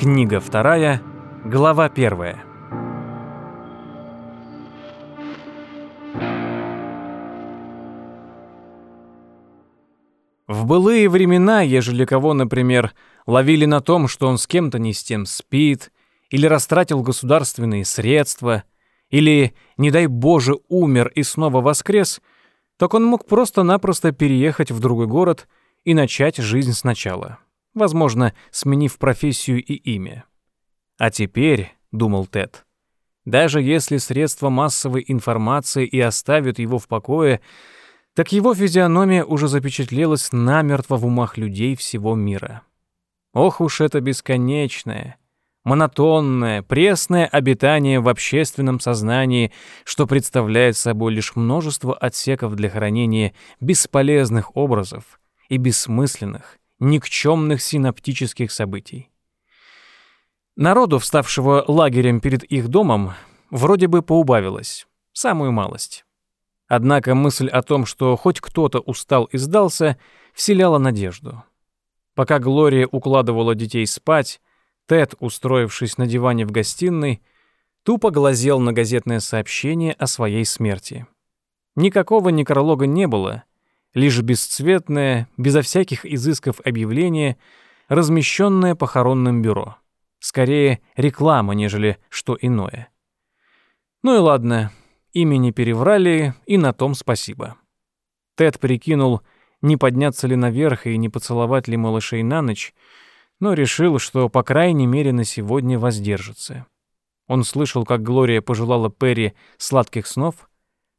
Книга вторая, глава первая. В былые времена, ежели кого, например, ловили на том, что он с кем-то не с тем спит, или растратил государственные средства, или, не дай Боже, умер и снова воскрес, так он мог просто-напросто переехать в другой город и начать жизнь сначала, возможно, сменив профессию и имя. А теперь, думал Тед, даже если средства массовой информации и оставят его в покое, так его физиономия уже запечатлелась намертво в умах людей всего мира. Ох уж это бесконечное, монотонное, пресное обитание в общественном сознании, что представляет собой лишь множество отсеков для хранения бесполезных образов и бессмысленных, никчемных синаптических событий. Народу, вставшего лагерем перед их домом, вроде бы поубавилось, самую малость. Однако мысль о том, что хоть кто-то устал и сдался, вселяла надежду. Пока Глория укладывала детей спать, Тед, устроившись на диване в гостиной, тупо глазел на газетное сообщение о своей смерти. Никакого некролога не было, лишь бесцветное, безо всяких изысков объявление, размещенное похоронным бюро. Скорее, реклама, нежели что иное. Ну и ладно, имени переврали, и на том спасибо. Тед прикинул, не подняться ли наверх и не поцеловать ли малышей на ночь, но решил, что, по крайней мере, на сегодня воздержится. Он слышал, как Глория пожелала Перри сладких снов,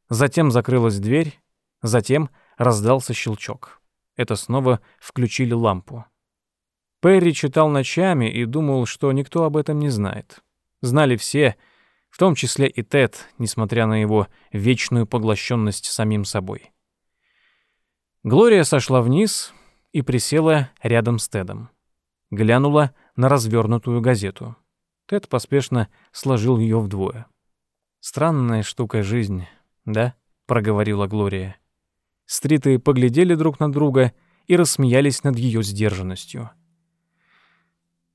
затем закрылась дверь, затем раздался щелчок. Это снова включили лампу. Перри читал ночами и думал, что никто об этом не знает. Знали все, в том числе и Тед, несмотря на его вечную поглощенность самим собой. Глория сошла вниз и присела рядом с Тедом глянула на развернутую газету. Тед поспешно сложил ее вдвое. «Странная штука жизнь, да?» — проговорила Глория. Стриты поглядели друг на друга и рассмеялись над ее сдержанностью.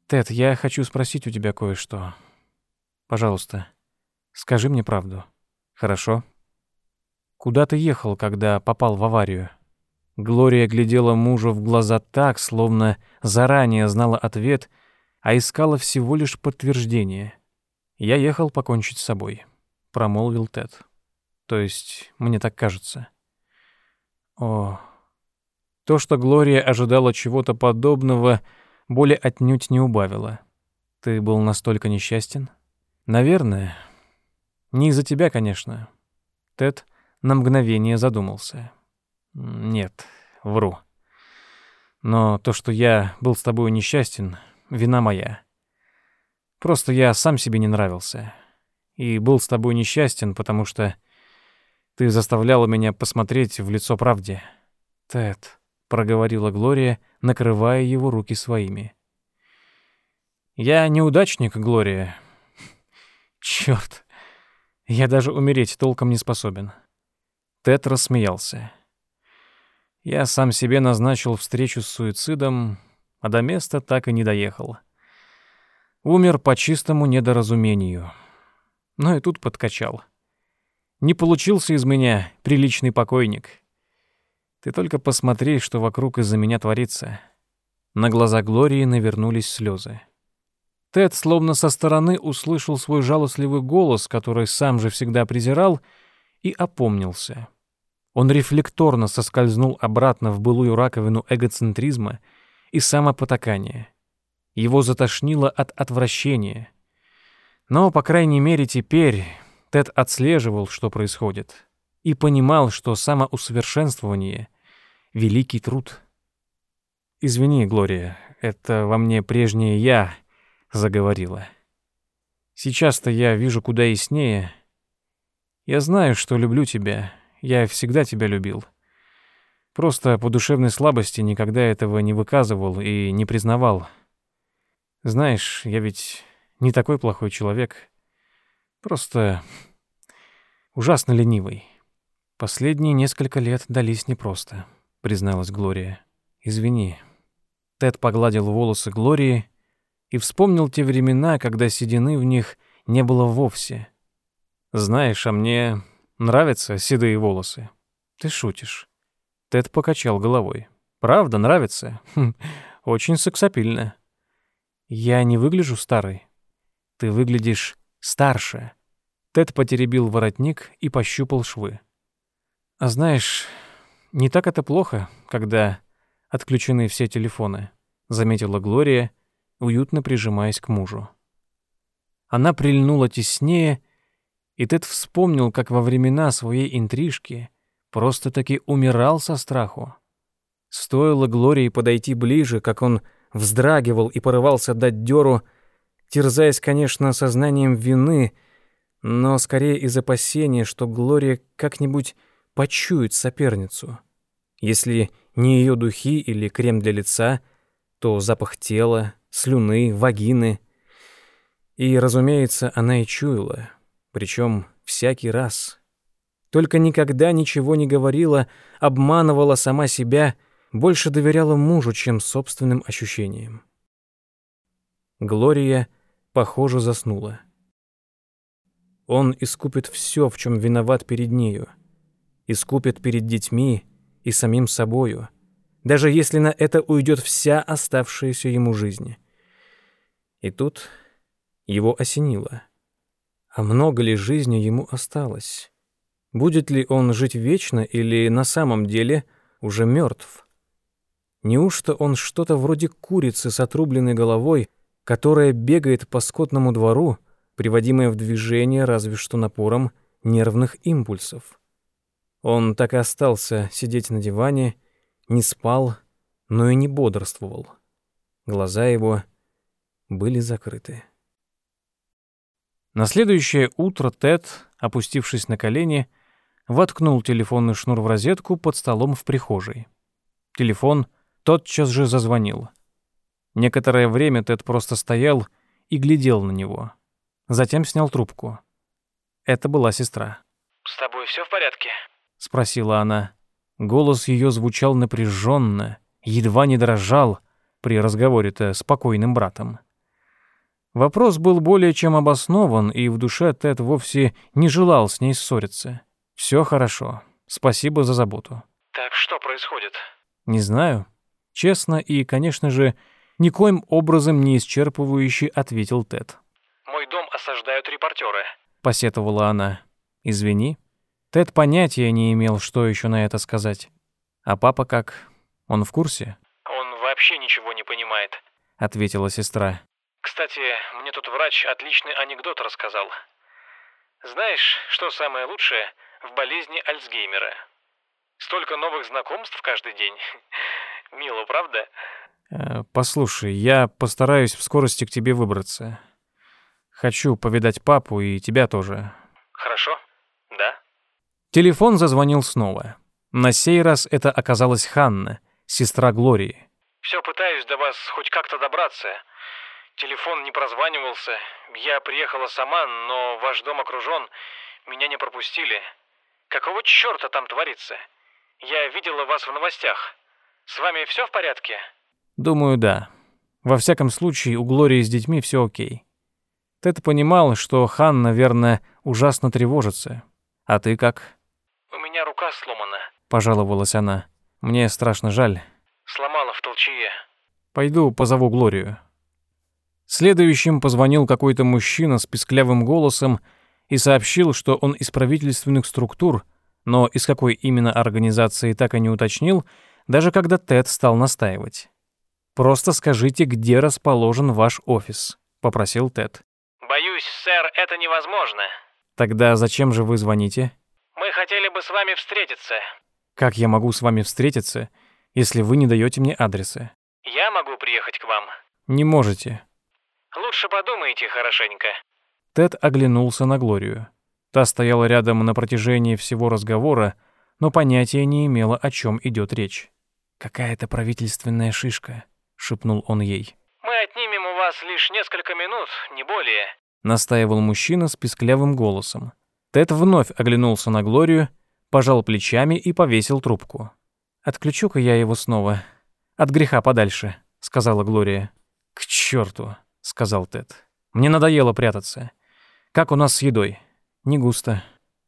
«Тед, я хочу спросить у тебя кое-что. Пожалуйста, скажи мне правду. Хорошо? Куда ты ехал, когда попал в аварию?» Глория глядела мужу в глаза так, словно заранее знала ответ, а искала всего лишь подтверждение. «Я ехал покончить с собой», — промолвил Тед. «То есть, мне так кажется». О, то, что Глория ожидала чего-то подобного, боли отнюдь не убавило. Ты был настолько несчастен? Наверное. Не из-за тебя, конечно. Тед на мгновение задумался. Нет, вру. Но то, что я был с тобой несчастен, вина моя. Просто я сам себе не нравился. И был с тобой несчастен, потому что ты заставляла меня посмотреть в лицо правде. Тед, проговорила Глория, накрывая его руки своими. Я неудачник, Глория. Чёрт. Я даже умереть толком не способен. Тед рассмеялся. Я сам себе назначил встречу с суицидом, а до места так и не доехал. Умер по чистому недоразумению. Но и тут подкачал. Не получился из меня приличный покойник. Ты только посмотри, что вокруг из-за меня творится. На глаза Глории навернулись слезы. Тед словно со стороны услышал свой жалостливый голос, который сам же всегда презирал, и опомнился. Он рефлекторно соскользнул обратно в былую раковину эгоцентризма и самопотакания. Его затошнило от отвращения. Но, по крайней мере, теперь Тед отслеживал, что происходит, и понимал, что самоусовершенствование — великий труд. «Извини, Глория, это во мне прежнее «я» заговорила. Сейчас-то я вижу куда яснее. Я знаю, что люблю тебя, я всегда тебя любил. Просто по душевной слабости никогда этого не выказывал и не признавал. Знаешь, я ведь не такой плохой человек. Просто ужасно ленивый. Последние несколько лет дались непросто, призналась Глория. Извини. Тед погладил волосы Глории и вспомнил те времена, когда седины в них не было вовсе. «Знаешь, а мне нравятся седые волосы». «Ты шутишь». Тед покачал головой. «Правда, нравится? Хм, очень сексапильно». «Я не выгляжу старой. Ты выглядишь старше». Тед потеребил воротник и пощупал швы. «А знаешь, не так это плохо, когда отключены все телефоны», — заметила Глория, уютно прижимаясь к мужу. Она прильнула теснее, и Тед вспомнил, как во времена своей интрижки просто-таки умирал со страху. Стоило Глории подойти ближе, как он вздрагивал и порывался дать дёру, терзаясь, конечно, сознанием вины, но скорее из опасения, что Глория как-нибудь почует соперницу. Если не ее духи или крем для лица, то запах тела, слюны, вагины. И, разумеется, она и чуяла, причем всякий раз. Только никогда ничего не говорила, обманывала сама себя, больше доверяла мужу, чем собственным ощущениям. Глория, похоже, заснула. Он искупит все, в чем виноват перед нею. Искупит перед детьми и самим собою, даже если на это уйдет вся оставшаяся ему жизнь. И тут его осенило. А много ли жизни ему осталось? Будет ли он жить вечно или на самом деле уже мертв? Неужто он что-то вроде курицы с отрубленной головой, которая бегает по скотному двору, приводимая в движение разве что напором нервных импульсов? Он так и остался сидеть на диване, не спал, но и не бодрствовал. Глаза его были закрыты. На следующее утро Тед, опустившись на колени, воткнул телефонный шнур в розетку под столом в прихожей. Телефон тотчас же зазвонил. Некоторое время Тед просто стоял и глядел на него. Затем снял трубку. Это была сестра. «С тобой все в порядке?» — спросила она. Голос ее звучал напряженно, едва не дрожал при разговоре-то с покойным братом. Вопрос был более чем обоснован, и в душе Тед вовсе не желал с ней ссориться. Все хорошо. Спасибо за заботу. Так что происходит? Не знаю. Честно и, конечно же, никоим образом не исчерпывающе ответил Тед. Мой дом осаждают репортеры. Посетовала она. Извини. Тед понятия не имел, что еще на это сказать. А папа как? Он в курсе? Он вообще ничего не понимает. Ответила сестра. Кстати, мне тут врач отличный анекдот рассказал. Знаешь, что самое лучшее в болезни Альцгеймера? Столько новых знакомств каждый день. Мило, правда? Э, послушай, я постараюсь в скорости к тебе выбраться. Хочу повидать папу и тебя тоже. Хорошо. Да. Телефон зазвонил снова. На сей раз это оказалась Ханна, сестра Глории. Все пытаюсь до вас хоть как-то добраться. Телефон не прозванивался. Я приехала сама, но ваш дом окружен. Меня не пропустили. Какого черта там творится? Я видела вас в новостях. С вами все в порядке? Думаю, да. Во всяком случае, у Глории с детьми все окей. Тед понимал, что Хан, наверное, ужасно тревожится. А ты как? У меня рука сломана. Пожаловалась она. Мне страшно жаль. Сломала в толчье. Пойду позову Глорию. Следующим позвонил какой-то мужчина с писклявым голосом и сообщил, что он из правительственных структур, но из какой именно организации так и не уточнил, даже когда Тед стал настаивать. «Просто скажите, где расположен ваш офис», — попросил Тед. «Боюсь, сэр, это невозможно». «Тогда зачем же вы звоните?» «Мы хотели бы с вами встретиться». «Как я могу с вами встретиться, если вы не даете мне адреса?» «Я могу приехать к вам». «Не можете. Лучше подумайте хорошенько». Тед оглянулся на Глорию. Та стояла рядом на протяжении всего разговора, но понятия не имела, о чем идет речь. «Какая-то правительственная шишка», — шепнул он ей. «Мы отнимем у вас лишь несколько минут, не более», — настаивал мужчина с писклявым голосом. Тед вновь оглянулся на Глорию, пожал плечами и повесил трубку. «Отключу-ка я его снова. От греха подальше», — сказала Глория. «К черту!» сказал Тед. «Мне надоело прятаться. Как у нас с едой?» «Не густо».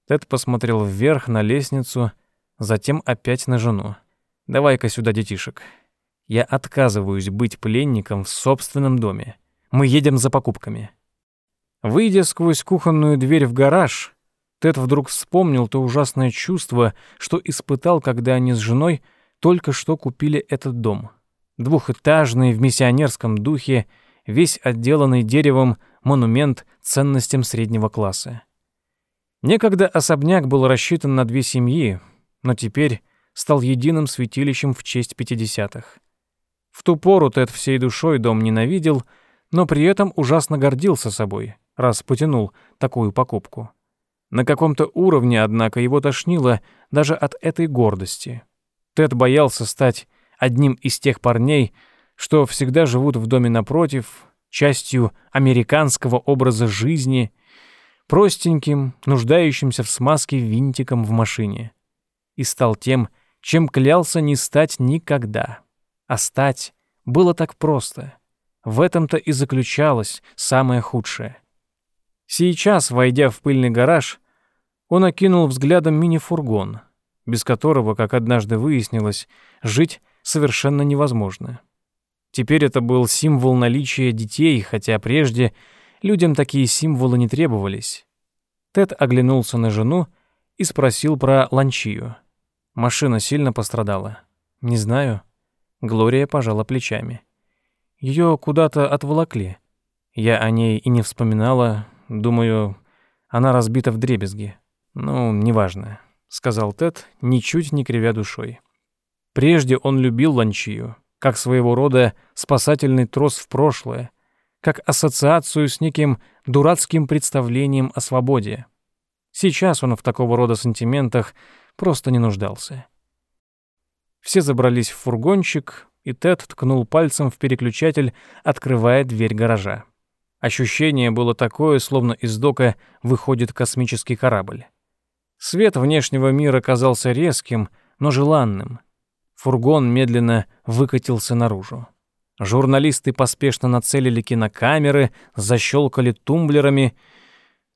Тед посмотрел вверх на лестницу, затем опять на жену. «Давай-ка сюда детишек. Я отказываюсь быть пленником в собственном доме. Мы едем за покупками». Выйдя сквозь кухонную дверь в гараж, Тед вдруг вспомнил то ужасное чувство, что испытал, когда они с женой только что купили этот дом. Двухэтажный, в миссионерском духе, весь отделанный деревом монумент ценностям среднего класса. Некогда особняк был рассчитан на две семьи, но теперь стал единым святилищем в честь пятидесятых. В ту пору Тед всей душой дом ненавидел, но при этом ужасно гордился собой, раз потянул такую покупку. На каком-то уровне, однако, его тошнило даже от этой гордости. Тед боялся стать одним из тех парней, что всегда живут в доме напротив, частью американского образа жизни, простеньким, нуждающимся в смазке винтиком в машине. И стал тем, чем клялся не стать никогда. А стать было так просто. В этом-то и заключалось самое худшее. Сейчас, войдя в пыльный гараж, он окинул взглядом мини-фургон, без которого, как однажды выяснилось, жить совершенно невозможно. Теперь это был символ наличия детей, хотя прежде людям такие символы не требовались. Тед оглянулся на жену и спросил про Ланчию. Машина сильно пострадала. Не знаю. Глория пожала плечами. Ее куда-то отволокли. Я о ней и не вспоминала. Думаю, она разбита в дребезги. Ну, неважно, сказал Тед, ничуть не кривя душой. Прежде он любил Ланчию, как своего рода спасательный трос в прошлое, как ассоциацию с неким дурацким представлением о свободе. Сейчас он в такого рода сантиментах просто не нуждался. Все забрались в фургончик, и Тед ткнул пальцем в переключатель, открывая дверь гаража. Ощущение было такое, словно из дока выходит космический корабль. Свет внешнего мира казался резким, но желанным. Фургон медленно выкатился наружу. Журналисты поспешно нацелили кинокамеры, защелкали тумблерами,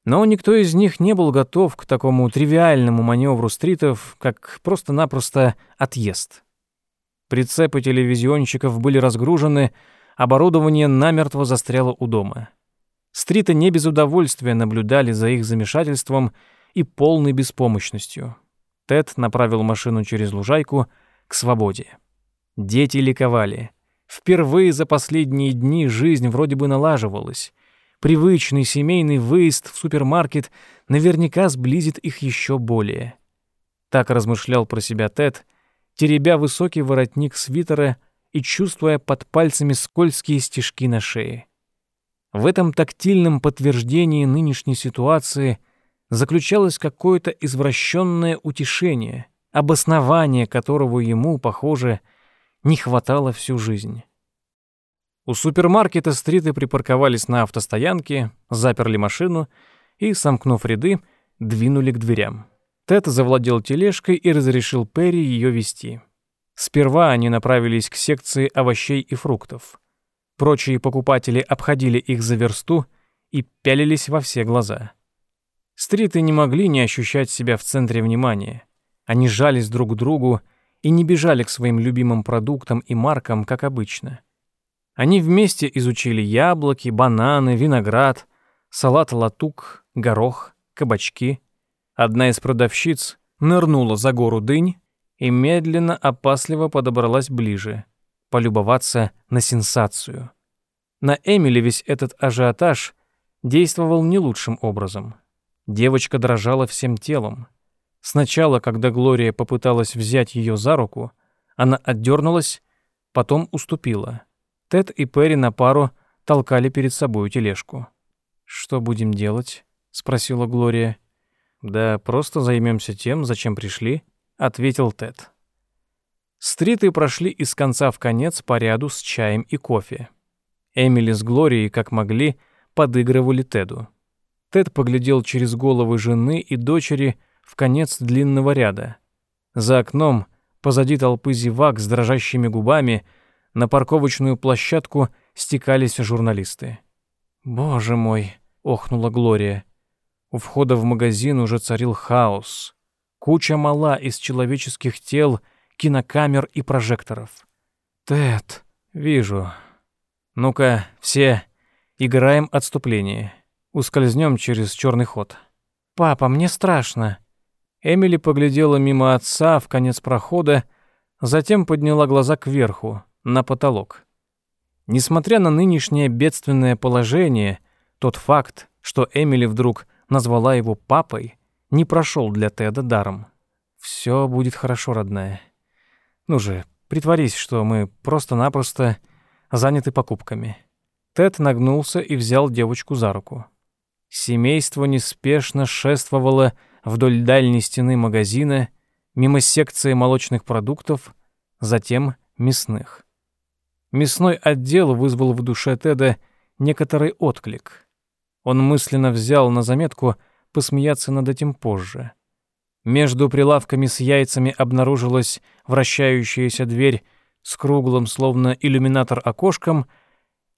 но никто из них не был готов к такому тривиальному маневру стритов, как просто-напросто отъезд. Прицепы телевизионщиков были разгружены, оборудование намертво застряло у дома. Стриты не без удовольствия наблюдали за их замешательством и полной беспомощностью. Тед направил машину через лужайку — к свободе. Дети ликовали. Впервые за последние дни жизнь вроде бы налаживалась. Привычный семейный выезд в супермаркет наверняка сблизит их еще более. Так размышлял про себя Тед, теребя высокий воротник свитера и чувствуя под пальцами скользкие стежки на шее. В этом тактильном подтверждении нынешней ситуации заключалось какое-то извращенное утешение — обоснование которого ему, похоже, не хватало всю жизнь. У супермаркета стриты припарковались на автостоянке, заперли машину и, сомкнув ряды, двинули к дверям. Тед завладел тележкой и разрешил Перри ее вести. Сперва они направились к секции овощей и фруктов. Прочие покупатели обходили их за версту и пялились во все глаза. Стриты не могли не ощущать себя в центре внимания — они жались друг к другу и не бежали к своим любимым продуктам и маркам, как обычно. Они вместе изучили яблоки, бананы, виноград, салат латук, горох, кабачки. Одна из продавщиц нырнула за гору дынь и медленно, опасливо подобралась ближе, полюбоваться на сенсацию. На Эмили весь этот ажиотаж действовал не лучшим образом. Девочка дрожала всем телом. Сначала, когда Глория попыталась взять ее за руку, она отдернулась, потом уступила. Тед и Перри на пару толкали перед собой тележку. «Что будем делать?» — спросила Глория. «Да просто займемся тем, зачем пришли», — ответил Тед. Стриты прошли из конца в конец по ряду с чаем и кофе. Эмили с Глорией, как могли, подыгрывали Теду. Тед поглядел через головы жены и дочери — в конец длинного ряда. За окном, позади толпы зевак с дрожащими губами, на парковочную площадку стекались журналисты. «Боже мой!» — охнула Глория. У входа в магазин уже царил хаос. Куча мала из человеческих тел, кинокамер и прожекторов. «Тед, вижу. Ну-ка, все, играем отступление. Ускользнем через черный ход». «Папа, мне страшно». Эмили поглядела мимо отца в конец прохода, затем подняла глаза кверху, на потолок. Несмотря на нынешнее бедственное положение, тот факт, что Эмили вдруг назвала его папой, не прошел для Теда даром. «Все будет хорошо, родная. Ну же, притворись, что мы просто-напросто заняты покупками». Тед нагнулся и взял девочку за руку. Семейство неспешно шествовало вдоль дальней стены магазина, мимо секции молочных продуктов, затем мясных. Мясной отдел вызвал в душе Теда некоторый отклик. Он мысленно взял на заметку посмеяться над этим позже. Между прилавками с яйцами обнаружилась вращающаяся дверь с круглым, словно иллюминатор, окошком,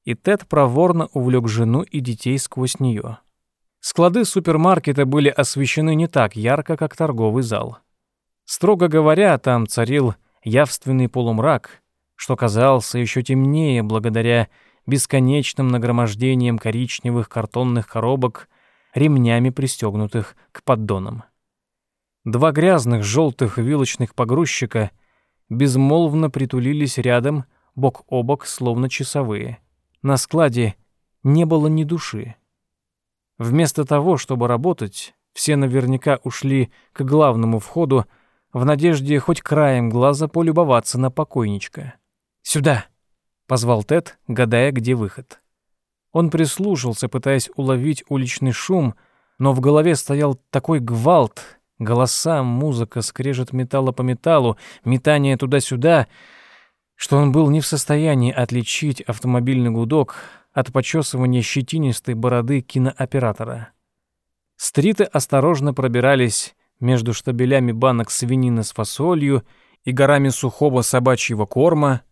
и Тед проворно увлек жену и детей сквозь нее. Склады супермаркета были освещены не так ярко, как торговый зал. Строго говоря, там царил явственный полумрак, что казался еще темнее благодаря бесконечным нагромождениям коричневых картонных коробок, ремнями пристегнутых к поддонам. Два грязных желтых вилочных погрузчика безмолвно притулились рядом, бок о бок, словно часовые. На складе не было ни души. Вместо того, чтобы работать, все наверняка ушли к главному входу в надежде хоть краем глаза полюбоваться на покойничка. «Сюда!» — позвал Тед, гадая, где выход. Он прислушался, пытаясь уловить уличный шум, но в голове стоял такой гвалт, голоса, музыка, скрежет металла по металлу, метание туда-сюда, что он был не в состоянии отличить автомобильный гудок от почесывания щетинистой бороды кинооператора. Стриты осторожно пробирались между штабелями банок свинины с фасолью и горами сухого собачьего корма,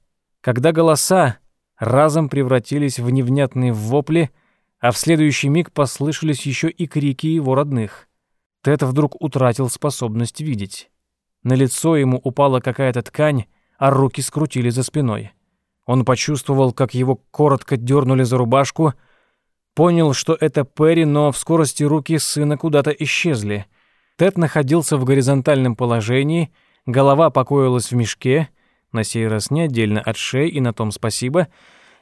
когда голоса разом превратились в невнятные вопли, а в следующий миг послышались еще и крики его родных. Тед вдруг утратил способность видеть. На лицо ему упала какая-то ткань, а руки скрутили за спиной. Он почувствовал, как его коротко дернули за рубашку, понял, что это Перри, но в скорости руки сына куда-то исчезли. Тед находился в горизонтальном положении, голова покоилась в мешке — на сей раз не отдельно от шеи, и на том спасибо,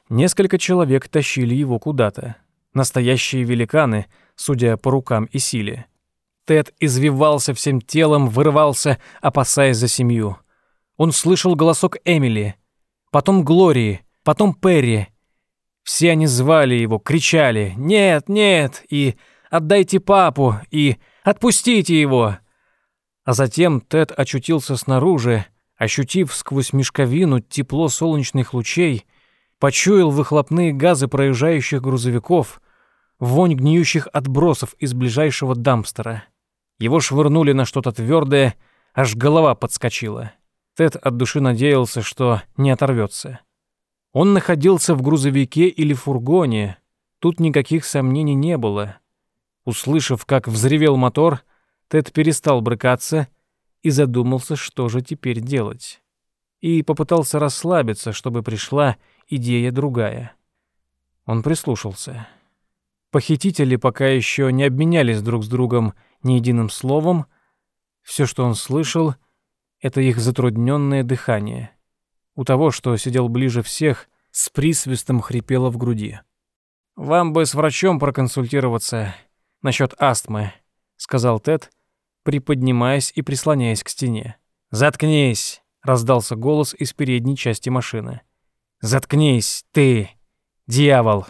несколько человек тащили его куда-то. Настоящие великаны, судя по рукам и силе. Тед извивался всем телом, вырывался, опасаясь за семью. Он слышал голосок Эмили, потом Глории, потом Перри. Все они звали его, кричали «Нет, нет!» и «Отдайте папу!» и «Отпустите его!» А затем Тед очутился снаружи, ощутив сквозь мешковину тепло солнечных лучей, почуял выхлопные газы проезжающих грузовиков, вонь гниющих отбросов из ближайшего дампстера. Его швырнули на что-то твердое, аж голова подскочила. Тед от души надеялся, что не оторвется. Он находился в грузовике или фургоне, тут никаких сомнений не было. Услышав, как взревел мотор, Тед перестал брыкаться — и задумался, что же теперь делать. И попытался расслабиться, чтобы пришла идея другая. Он прислушался. Похитители пока еще не обменялись друг с другом ни единым словом. Все, что он слышал, это их затрудненное дыхание. У того, что сидел ближе всех, с присвистом хрипело в груди. «Вам бы с врачом проконсультироваться насчет астмы», — сказал Тед, — приподнимаясь и прислоняясь к стене. «Заткнись!» — раздался голос из передней части машины. «Заткнись, ты, дьявол!»